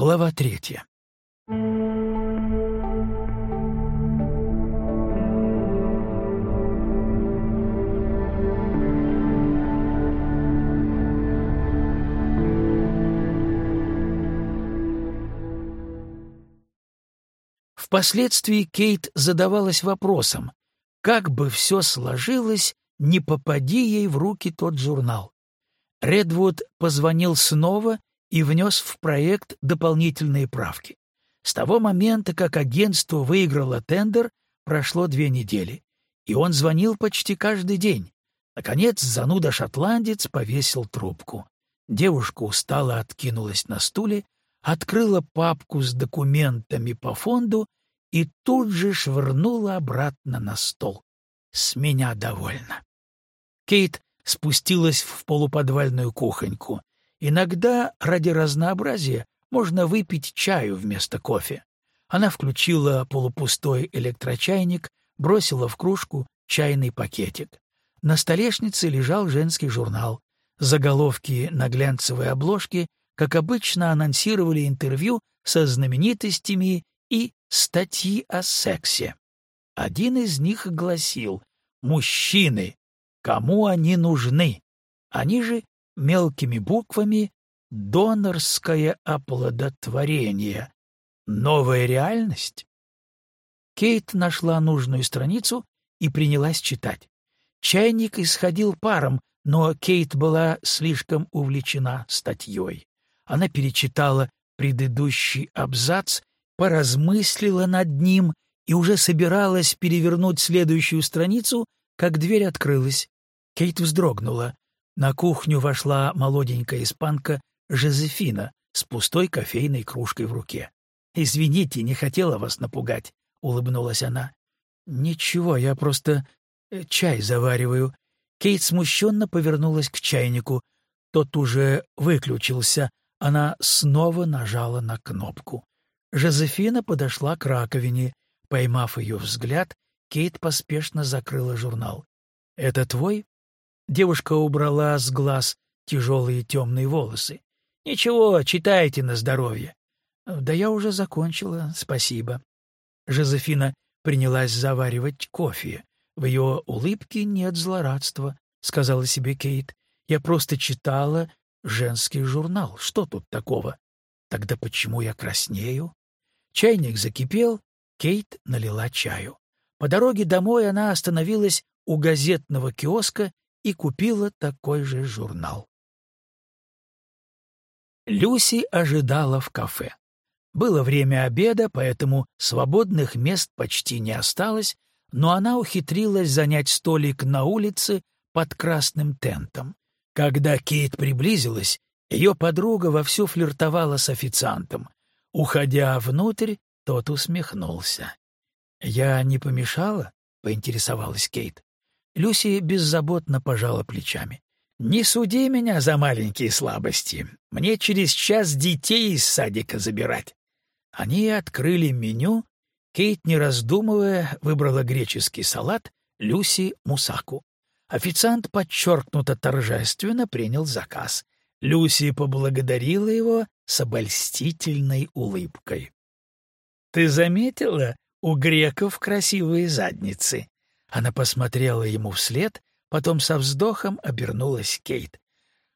Глава третья. Впоследствии Кейт задавалась вопросом, как бы все сложилось, не попади ей в руки тот журнал. Редвуд позвонил снова и внес в проект дополнительные правки. С того момента, как агентство выиграло тендер, прошло две недели, и он звонил почти каждый день. Наконец, зануда-шотландец повесил трубку. Девушка устало откинулась на стуле, открыла папку с документами по фонду и тут же швырнула обратно на стол. «С меня довольно». Кейт спустилась в полуподвальную кухоньку. Иногда, ради разнообразия, можно выпить чаю вместо кофе. Она включила полупустой электрочайник, бросила в кружку чайный пакетик. На столешнице лежал женский журнал. Заголовки на глянцевой обложке, как обычно, анонсировали интервью со знаменитостями и статьи о сексе. Один из них гласил «Мужчины, кому они нужны?» Они же мелкими буквами «Донорское оплодотворение. Новая реальность?» Кейт нашла нужную страницу и принялась читать. Чайник исходил паром, но Кейт была слишком увлечена статьей. Она перечитала предыдущий абзац, поразмыслила над ним и уже собиралась перевернуть следующую страницу, как дверь открылась. Кейт вздрогнула. На кухню вошла молоденькая испанка Жозефина с пустой кофейной кружкой в руке. «Извините, не хотела вас напугать», — улыбнулась она. «Ничего, я просто э, чай завариваю». Кейт смущенно повернулась к чайнику. Тот уже выключился. Она снова нажала на кнопку. Жозефина подошла к раковине. Поймав ее взгляд, Кейт поспешно закрыла журнал. «Это твой?» Девушка убрала с глаз тяжелые темные волосы. «Ничего, читайте на здоровье». «Да я уже закончила, спасибо». Жозефина принялась заваривать кофе. В ее улыбке нет злорадства, — сказала себе Кейт. «Я просто читала женский журнал. Что тут такого? Тогда почему я краснею?» Чайник закипел, Кейт налила чаю. По дороге домой она остановилась у газетного киоска и купила такой же журнал. Люси ожидала в кафе. Было время обеда, поэтому свободных мест почти не осталось, но она ухитрилась занять столик на улице под красным тентом. Когда Кейт приблизилась, ее подруга вовсю флиртовала с официантом. Уходя внутрь, тот усмехнулся. «Я не помешала?» — поинтересовалась Кейт. Люси беззаботно пожала плечами. «Не суди меня за маленькие слабости. Мне через час детей из садика забирать». Они открыли меню. Кейт, не раздумывая, выбрала греческий салат, Люси — мусаку. Официант подчеркнуто торжественно принял заказ. Люси поблагодарила его с обольстительной улыбкой. «Ты заметила, у греков красивые задницы?» Она посмотрела ему вслед, потом со вздохом обернулась Кейт.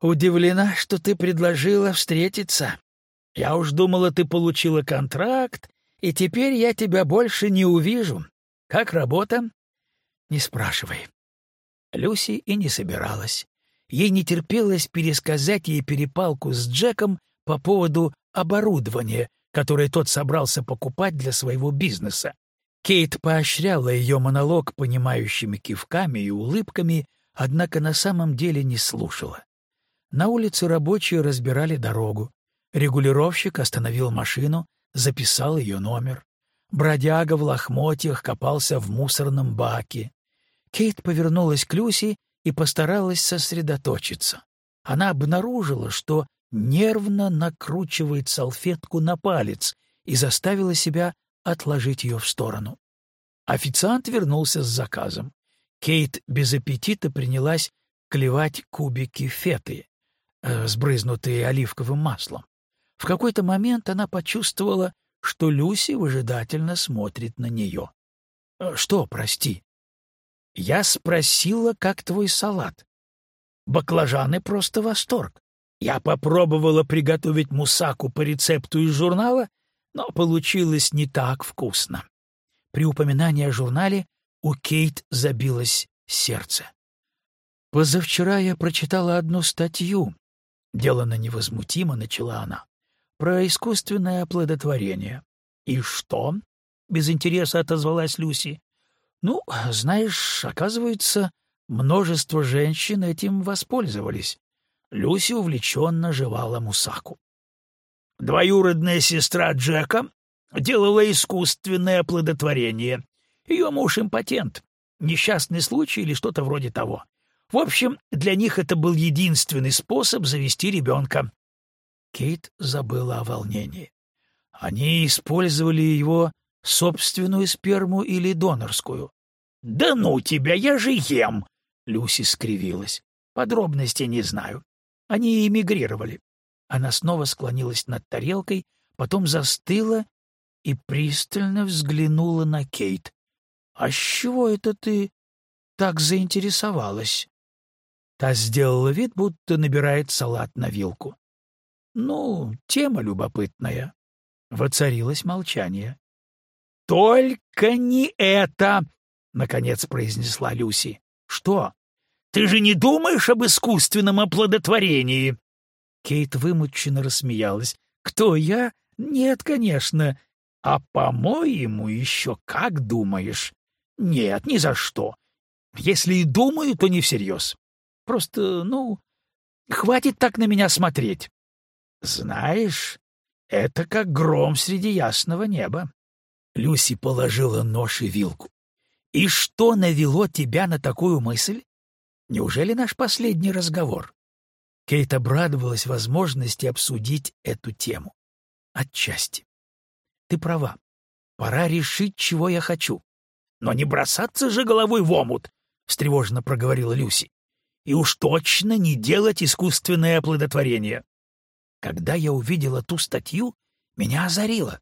«Удивлена, что ты предложила встретиться. Я уж думала, ты получила контракт, и теперь я тебя больше не увижу. Как работа?» «Не спрашивай». Люси и не собиралась. Ей не терпелось пересказать ей перепалку с Джеком по поводу оборудования, которое тот собрался покупать для своего бизнеса. Кейт поощряла ее монолог понимающими кивками и улыбками, однако на самом деле не слушала. На улице рабочие разбирали дорогу. Регулировщик остановил машину, записал ее номер. Бродяга в лохмотьях копался в мусорном баке. Кейт повернулась к Люси и постаралась сосредоточиться. Она обнаружила, что нервно накручивает салфетку на палец и заставила себя отложить ее в сторону. Официант вернулся с заказом. Кейт без аппетита принялась клевать кубики феты, э, сбрызнутые оливковым маслом. В какой-то момент она почувствовала, что Люси выжидательно смотрит на нее. «Э, «Что, прости?» «Я спросила, как твой салат?» «Баклажаны просто восторг. Я попробовала приготовить мусаку по рецепту из журнала, но получилось не так вкусно». При упоминании о журнале у Кейт забилось сердце. «Позавчера я прочитала одну статью», — делано невозмутимо начала она про искусственное оплодотворение. «И что?» — без интереса отозвалась Люси. «Ну, знаешь, оказывается, множество женщин этим воспользовались». Люси увлеченно жевала мусаку. «Двоюродная сестра Джека делала искусственное оплодотворение. Ее муж импотент. Несчастный случай или что-то вроде того. В общем, для них это был единственный способ завести ребенка. Кейт забыла о волнении. Они использовали его собственную сперму или донорскую. «Да ну тебя, я же ем!» — Люси скривилась. «Подробностей не знаю. Они эмигрировали». Она снова склонилась над тарелкой, потом застыла и пристально взглянула на Кейт. «А с чего это ты так заинтересовалась?» Та сделала вид, будто набирает салат на вилку. Ну, тема любопытная. Воцарилось молчание. «Только не это!» — наконец произнесла Люси. «Что? Ты же не думаешь об искусственном оплодотворении?» Кейт вымученно рассмеялась. «Кто я? Нет, конечно. А, по-моему, еще как думаешь. Нет, ни за что. Если и думаю, то не всерьез. Просто, ну, хватит так на меня смотреть. Знаешь, это как гром среди ясного неба. Люси положила нож и вилку. И что навело тебя на такую мысль? Неужели наш последний разговор? Кейт обрадовалась возможности обсудить эту тему. Отчасти. Ты права. Пора решить, чего я хочу. Но не бросаться же головой в омут, — встревоженно проговорила Люси. И уж точно не делать искусственное оплодотворение. Когда я увидела ту статью, меня озарило.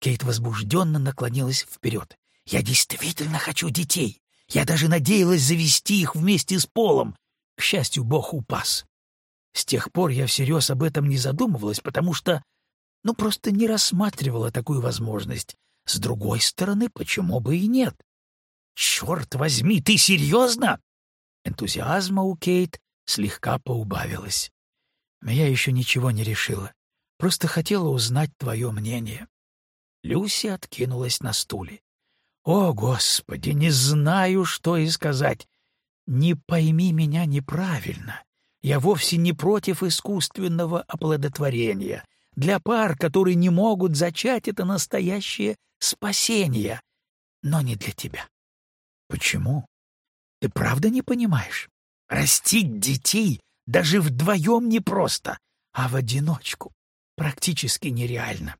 Кейт возбужденно наклонилась вперед. «Я действительно хочу детей. Я даже надеялась завести их вместе с Полом. К счастью, Бог упас. С тех пор я всерьез об этом не задумывалась, потому что, ну, просто не рассматривала такую возможность. С другой стороны, почему бы и нет? Черт возьми, ты серьезно? Энтузиазма у Кейт слегка поубавилось. Я еще ничего не решила. Просто хотела узнать твое мнение. Люси откинулась на стуле. О, Господи, не знаю, что и сказать. Не пойми меня неправильно. Я вовсе не против искусственного оплодотворения. Для пар, которые не могут зачать, это настоящее спасение. Но не для тебя. Почему? Ты правда не понимаешь? Растить детей даже вдвоем непросто, а в одиночку практически нереально.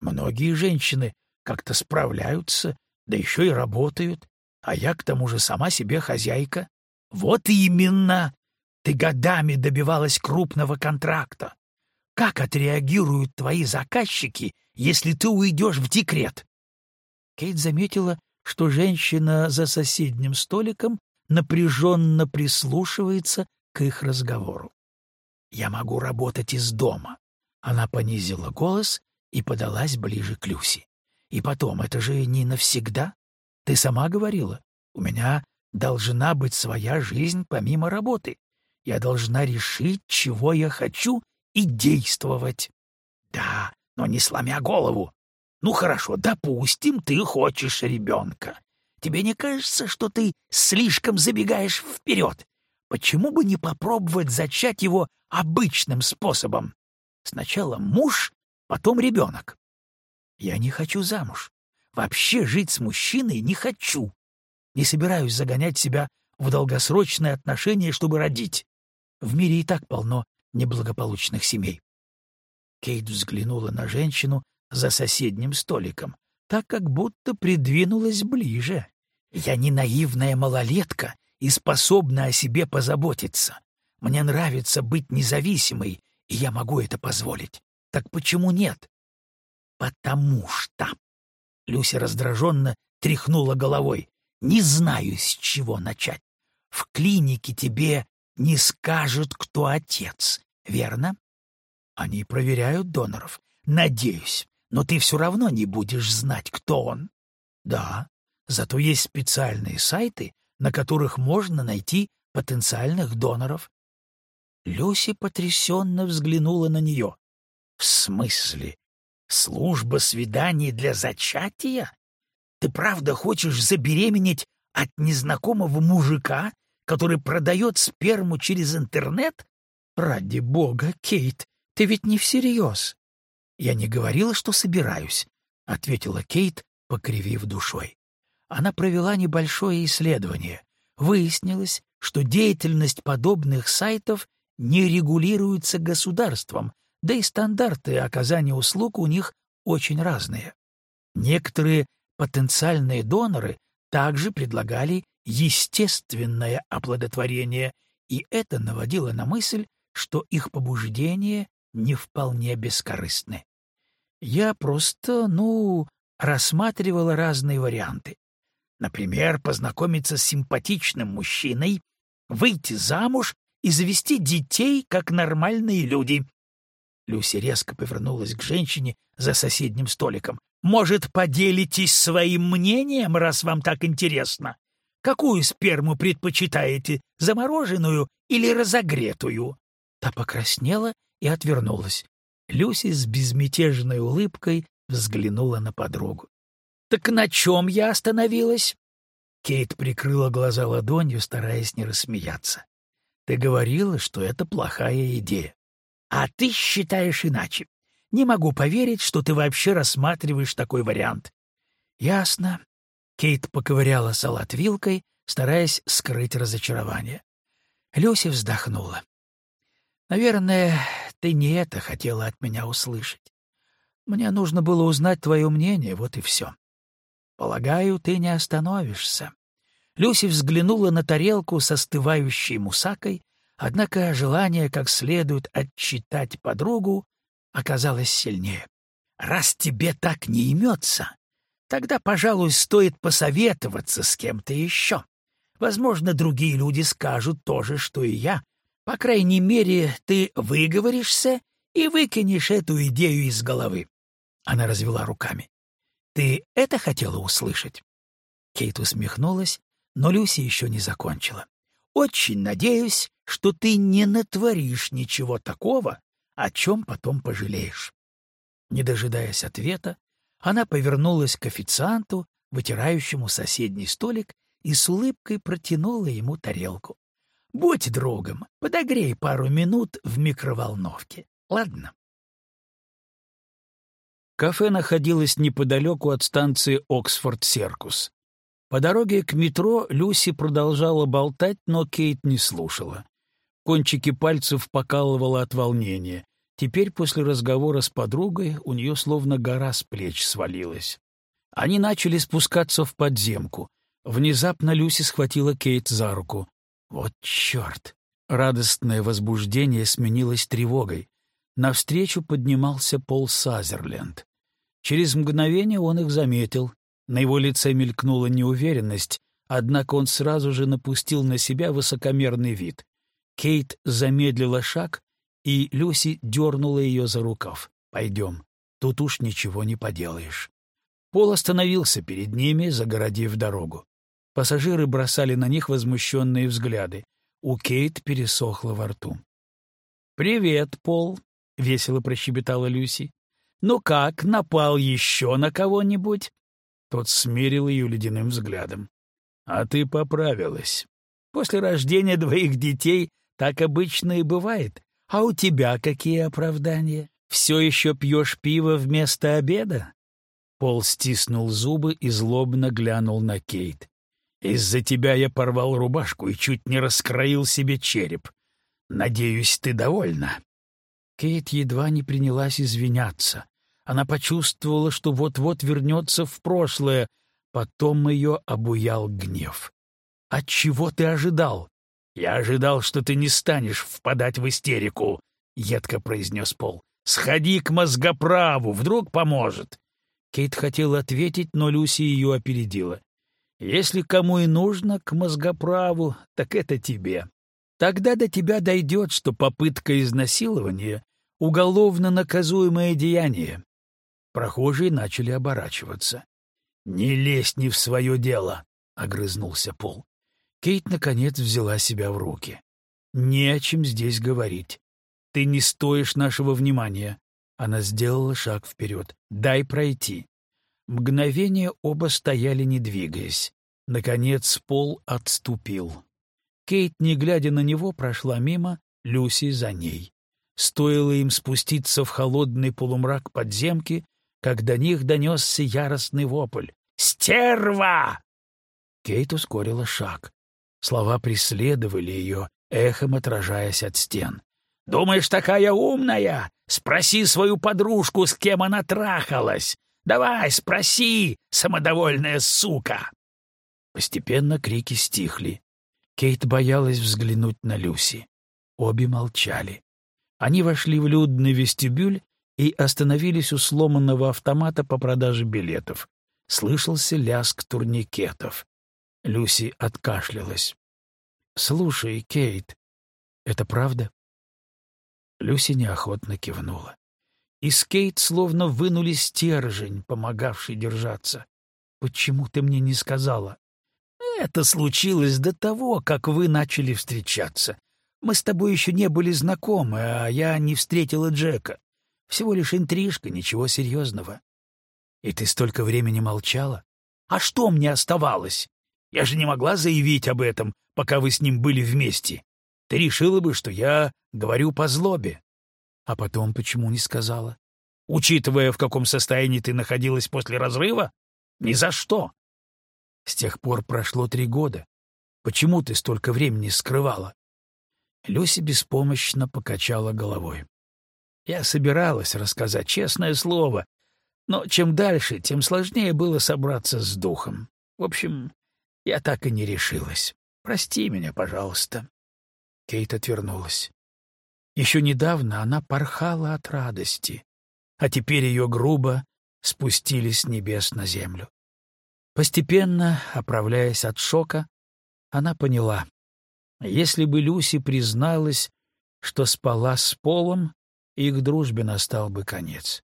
Многие женщины как-то справляются, да еще и работают, а я к тому же сама себе хозяйка. Вот именно! Ты годами добивалась крупного контракта. Как отреагируют твои заказчики, если ты уйдешь в декрет? Кейт заметила, что женщина за соседним столиком напряженно прислушивается к их разговору. «Я могу работать из дома». Она понизила голос и подалась ближе к Люси. «И потом, это же не навсегда. Ты сама говорила, у меня должна быть своя жизнь помимо работы. Я должна решить, чего я хочу, и действовать». «Да, но не сломя голову. Ну хорошо, допустим, ты хочешь ребенка. Тебе не кажется, что ты слишком забегаешь вперед? Почему бы не попробовать зачать его обычным способом? Сначала муж, потом ребенок. Я не хочу замуж. Вообще жить с мужчиной не хочу. Не собираюсь загонять себя в долгосрочные отношения, чтобы родить. В мире и так полно неблагополучных семей. Кейт взглянула на женщину за соседним столиком, так как будто придвинулась ближе. «Я не наивная малолетка и способна о себе позаботиться. Мне нравится быть независимой, и я могу это позволить. Так почему нет? Потому что... Люся раздраженно тряхнула головой. Не знаю, с чего начать. В клинике тебе не скажут, кто отец, верно? Они проверяют доноров. Надеюсь. Но ты все равно не будешь знать, кто он. Да, зато есть специальные сайты, на которых можно найти потенциальных доноров. Люси потрясенно взглянула на нее. — В смысле? Служба свиданий для зачатия? Ты правда хочешь забеременеть от незнакомого мужика, который продает сперму через интернет? Ради бога, Кейт, ты ведь не всерьез. Я не говорила, что собираюсь, — ответила Кейт, покривив душой. Она провела небольшое исследование. Выяснилось, что деятельность подобных сайтов не регулируется государством, да и стандарты оказания услуг у них очень разные. Некоторые потенциальные доноры также предлагали естественное оплодотворение, и это наводило на мысль, что их побуждения не вполне бескорыстны. Я просто, ну, рассматривала разные варианты. Например, познакомиться с симпатичным мужчиной, выйти замуж и завести детей, как нормальные люди. Люси резко повернулась к женщине за соседним столиком. «Может, поделитесь своим мнением, раз вам так интересно? Какую сперму предпочитаете, замороженную или разогретую?» Та покраснела и отвернулась. Люси с безмятежной улыбкой взглянула на подругу. «Так на чем я остановилась?» Кейт прикрыла глаза ладонью, стараясь не рассмеяться. «Ты говорила, что это плохая идея. А ты считаешь иначе. Не могу поверить, что ты вообще рассматриваешь такой вариант». «Ясно». Кейт поковыряла салат вилкой, стараясь скрыть разочарование. Люси вздохнула. «Наверное, ты не это хотела от меня услышать. Мне нужно было узнать твое мнение, вот и все. Полагаю, ты не остановишься. Люси взглянула на тарелку с остывающей мусакой, однако желание как следует отчитать подругу оказалось сильнее. «Раз тебе так не имется, тогда, пожалуй, стоит посоветоваться с кем-то еще. Возможно, другие люди скажут то же, что и я. По крайней мере, ты выговоришься и выкинешь эту идею из головы. Она развела руками. «Ты это хотела услышать?» Кейт усмехнулась, но Люси еще не закончила. «Очень надеюсь, что ты не натворишь ничего такого, о чем потом пожалеешь». Не дожидаясь ответа, она повернулась к официанту, вытирающему соседний столик, и с улыбкой протянула ему тарелку. «Будь другом, подогрей пару минут в микроволновке, ладно?» Кафе находилось неподалеку от станции Оксфорд-Серкус. По дороге к метро Люси продолжала болтать, но Кейт не слушала. Кончики пальцев покалывало от волнения. Теперь после разговора с подругой у нее словно гора с плеч свалилась. Они начали спускаться в подземку. Внезапно Люси схватила Кейт за руку. Вот черт! Радостное возбуждение сменилось тревогой. Навстречу поднимался Пол Сазерленд. Через мгновение он их заметил. На его лице мелькнула неуверенность, однако он сразу же напустил на себя высокомерный вид. Кейт замедлила шаг, и Люси дернула ее за рукав. «Пойдем, тут уж ничего не поделаешь». Пол остановился перед ними, загородив дорогу. Пассажиры бросали на них возмущенные взгляды. У Кейт пересохло во рту. «Привет, Пол», — весело прощебетала Люси. «Ну как, напал еще на кого-нибудь?» Тот смерил ее ледяным взглядом. «А ты поправилась. После рождения двоих детей так обычно и бывает. А у тебя какие оправдания? Все еще пьешь пиво вместо обеда?» Пол стиснул зубы и злобно глянул на Кейт. «Из-за тебя я порвал рубашку и чуть не раскроил себе череп. Надеюсь, ты довольна?» Кейт едва не принялась извиняться. Она почувствовала, что вот-вот вернется в прошлое. Потом ее обуял гнев. «От чего ты ожидал?» «Я ожидал, что ты не станешь впадать в истерику», — едко произнес Пол. Сходи к мозгоправу, вдруг поможет. Кейт хотел ответить, но Люси ее опередила. Если кому и нужно к мозгоправу, так это тебе. Тогда до тебя дойдет, что попытка изнасилования — уголовно наказуемое деяние. Прохожие начали оборачиваться. «Не лезь не в свое дело», — огрызнулся Пол. Кейт, наконец, взяла себя в руки. «Не о чем здесь говорить. Ты не стоишь нашего внимания». Она сделала шаг вперед. «Дай пройти». Мгновение оба стояли, не двигаясь. Наконец Пол отступил. Кейт, не глядя на него, прошла мимо, Люси за ней. Стоило им спуститься в холодный полумрак подземки, как до них донесся яростный вопль. «Стерва!» Кейт ускорила шаг. Слова преследовали ее, эхом отражаясь от стен. «Думаешь, такая умная? Спроси свою подружку, с кем она трахалась. Давай, спроси, самодовольная сука!» Постепенно крики стихли. Кейт боялась взглянуть на Люси. Обе молчали. Они вошли в людный вестибюль и остановились у сломанного автомата по продаже билетов. Слышался лязг турникетов. Люси откашлялась. «Слушай, Кейт, это правда?» Люси неохотно кивнула. Из Кейт словно вынули стержень, помогавший держаться. «Почему ты мне не сказала?» «Это случилось до того, как вы начали встречаться. Мы с тобой еще не были знакомы, а я не встретила Джека. Всего лишь интрижка, ничего серьезного. И ты столько времени молчала? А что мне оставалось? Я же не могла заявить об этом, пока вы с ним были вместе. Ты решила бы, что я говорю по злобе. А потом почему не сказала? Учитывая, в каком состоянии ты находилась после разрыва? Ни за что. С тех пор прошло три года. Почему ты столько времени скрывала? Люси беспомощно покачала головой. Я собиралась рассказать, честное слово, но чем дальше, тем сложнее было собраться с духом. В общем, я так и не решилась. Прости меня, пожалуйста. Кейт отвернулась. Еще недавно она порхала от радости, а теперь ее грубо спустили с небес на землю. Постепенно, оправляясь от шока, она поняла, если бы Люси призналась, что спала с Полом, их дружбе настал бы конец.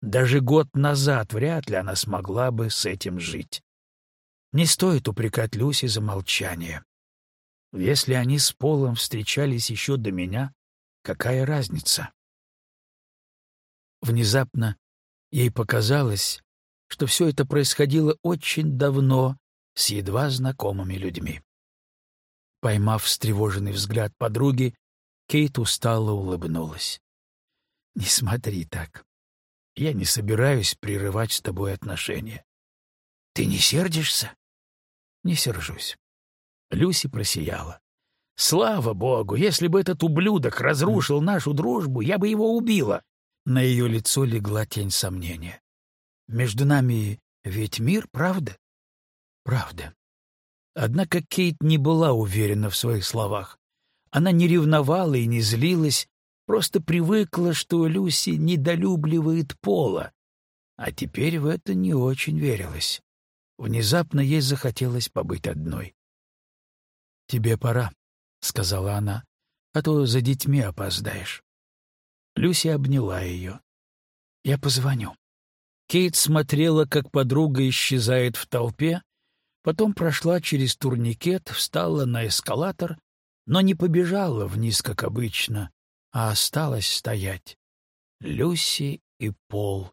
Даже год назад вряд ли она смогла бы с этим жить. Не стоит упрекать Люси за молчание. Если они с Полом встречались еще до меня, какая разница? Внезапно ей показалось, что все это происходило очень давно с едва знакомыми людьми. Поймав встревоженный взгляд подруги, Кейт устало улыбнулась. Не смотри так. Я не собираюсь прерывать с тобой отношения. Ты не сердишься? Не сержусь. Люси просияла. Слава богу, если бы этот ублюдок разрушил нашу дружбу, я бы его убила. На ее лицо легла тень сомнения. Между нами ведь мир, правда? Правда. Однако Кейт не была уверена в своих словах. Она не ревновала и не злилась, Просто привыкла, что Люси недолюбливает Пола, а теперь в это не очень верилось. Внезапно ей захотелось побыть одной. «Тебе пора», — сказала она, — «а то за детьми опоздаешь». Люси обняла ее. «Я позвоню». Кейт смотрела, как подруга исчезает в толпе, потом прошла через турникет, встала на эскалатор, но не побежала вниз, как обычно, а осталось стоять. Люси и Пол.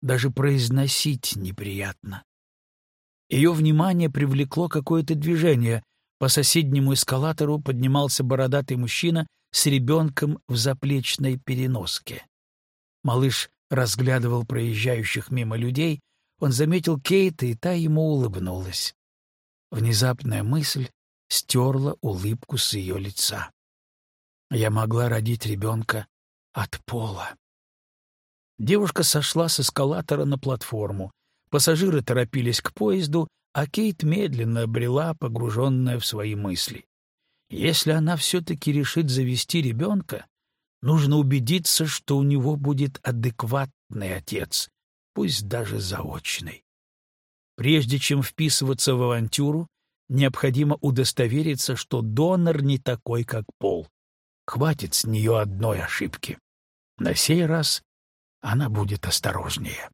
Даже произносить неприятно. Ее внимание привлекло какое-то движение. По соседнему эскалатору поднимался бородатый мужчина с ребенком в заплечной переноске. Малыш разглядывал проезжающих мимо людей, он заметил Кейта, и та ему улыбнулась. Внезапная мысль стерла улыбку с ее лица. Я могла родить ребенка от пола. Девушка сошла с эскалатора на платформу. Пассажиры торопились к поезду, а Кейт медленно обрела, погруженная в свои мысли. Если она все-таки решит завести ребенка, Нужно убедиться, что у него будет адекватный отец, пусть даже заочный. Прежде чем вписываться в авантюру, необходимо удостовериться, что донор не такой, как Пол. Хватит с нее одной ошибки. На сей раз она будет осторожнее.